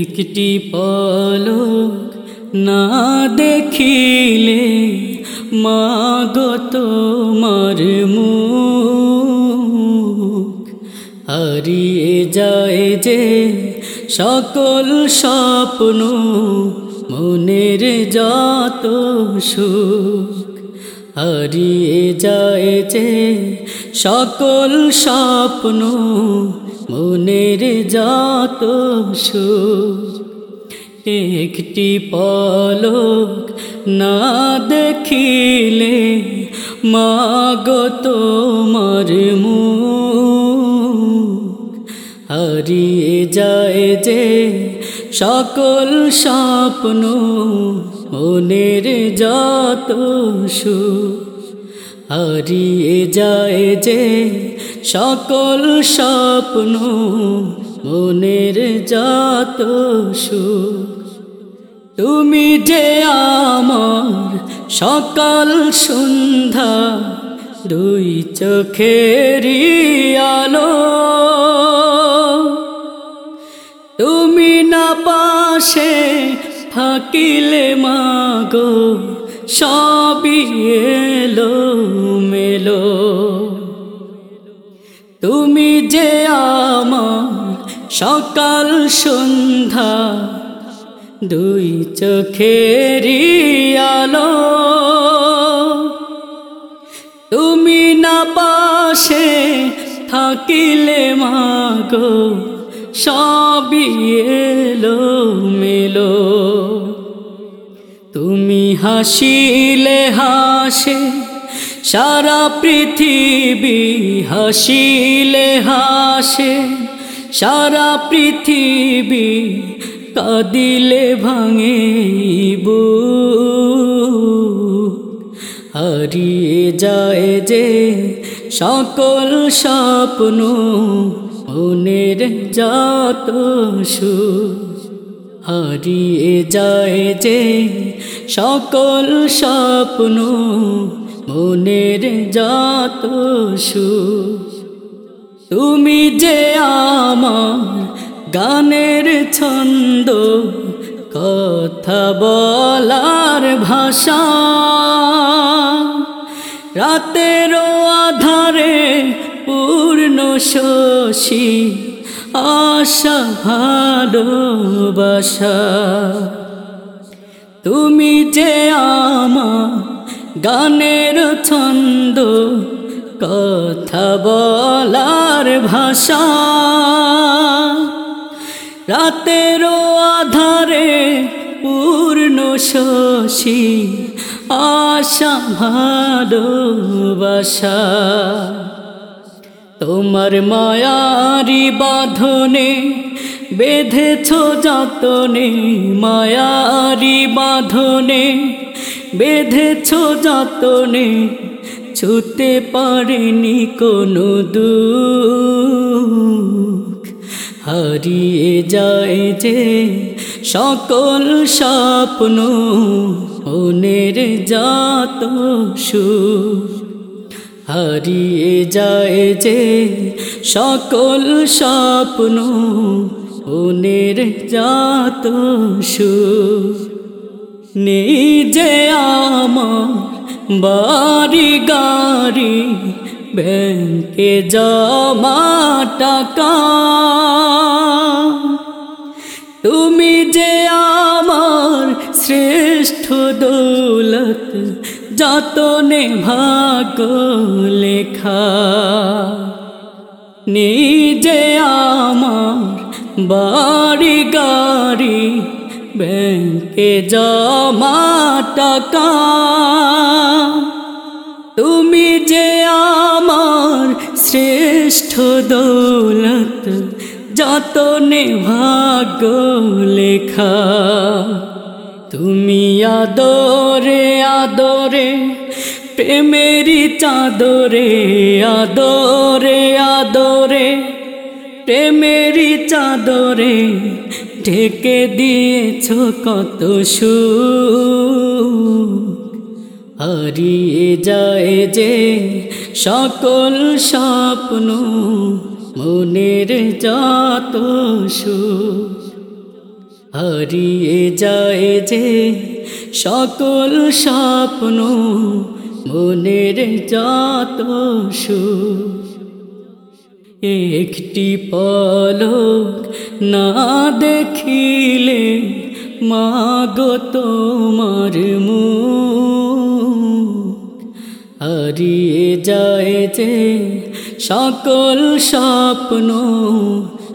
একটি পলক না দেখিলে মাগো তোমার মুখ। হারিয়ে যায় যে সকল স্বপ্ন, মনের যত সুখ। হারিয়ে যায় যে সকল স্বপ্ন মনের যত সুখ একটি পলক না দেখিলে মাগো তোমার হারিয়ে যায় যে সকল স্বপ্ন, মনের যত সুখ। হারিয়ে যায় যে সকল স্বপ্ন মনের যত সুখ। তুমি যে আমার সকাল সন্ধ্যা, দুই চোখেরই আলো। তুমি না পাশে থাকিলে মাগো, সবই এলো মেলো তুমি যে আমার সকাল সন্ধ্যা দুই চোখেরই আলো, তুমি না পাশে থাকিলে মাগো, সবই এলো মেলো তুমি হাসিলে হাসে সারা পৃথিবী হাসিলে হাসে, সারা পৃথিবী কাদিলে ভাঙে হারিয়ে যায় যে সকল স্বপ্ন, মনের যত সুখ হারিয়ে যায় যে সকল স্বপ্ন মনের যত সুখ, তুমি যে আমার গানের ছন্দ, কথা বলার ভাষা। রাতের আধারে পূর্ণ শশী, আশা, ভালোবাসা। তুমি যে আমার গানের ছন্দ, কথা বলার ভাষা। রাতেরও আধারে পূর্ণ শশী, আশা ভালোবাসা। তোমার মায়ারি বাঁধনে বেঁধেছ যতনে, মায়ারি বাঁধনে বেঁধেছ যতনে, ছুতে পারেনি কোনো দুঃখ। হারিয়ে যায় যে সকল স্বপ্ন, মনের যত সুখ। হারিয়ে যায় যে সকল স্বপ্ন, মনের যত সুখ। নিজে আমার বাড়ি গাড়ি, ব্যাংকে জমা টাকা। তুমি যে আমার শ্রেষ্ঠ দৌলত, যতনে ভাগ লেখা। নিজে আমার বাড়ি গাড়ি ব্যাংকে জমা টাকা। তুমি যে আমার শ্রেষ্ঠ দৌলত, যতনে ভাগ্য লেখা। তুমি আদরে আদরে প্রেমেরি চাদরে আদরে আদরে প্রেমেরি চাদরে ঢেকে দিয়েছ কত সু হারিয়ে যায় যে সকল স্বপ্ন, মনের যত সুখ। হারিয়ে যায় যে সকল স্বপ্ন, মনের যত সুখ। একটি পলক না দেখিলে মাগো তোমার হারিয়ে যায় যে সকল স্বপ্ন,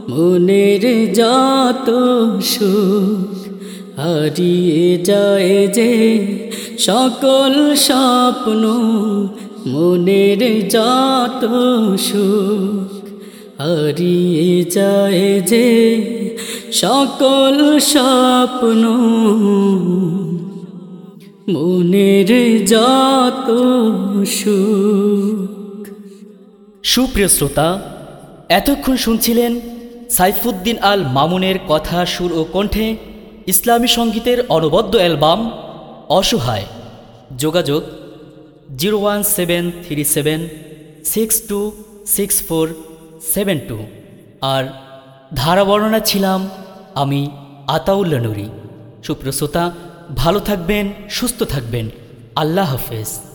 মনের যত সুখ। হারিয়ে যায় যে সকল স্বপ্ন, মনের যত সুখ। হারিয়ে যায় যে সকল স্বপ্ন। মনের যত সুখ। সুপ্রিয় শ্রোতা, এতক্ষণ শুনছিলেন সাইফুদ্দিন আল মামুনের কথা সুর ও কণ্ঠে ইসলামী সঙ্গীতের অনবদ্য অ্যালবাম অসহায়। যোগাযোগ zero one seven three seven six two six four seven two. আর ধারাবর্ণনা ছিলাম আমি আতাউল্লা নুরি। সুপ্রসোতা ভালো থাকবেন, সুস্থ থাকবেন। আল্লাহ হাফেজ।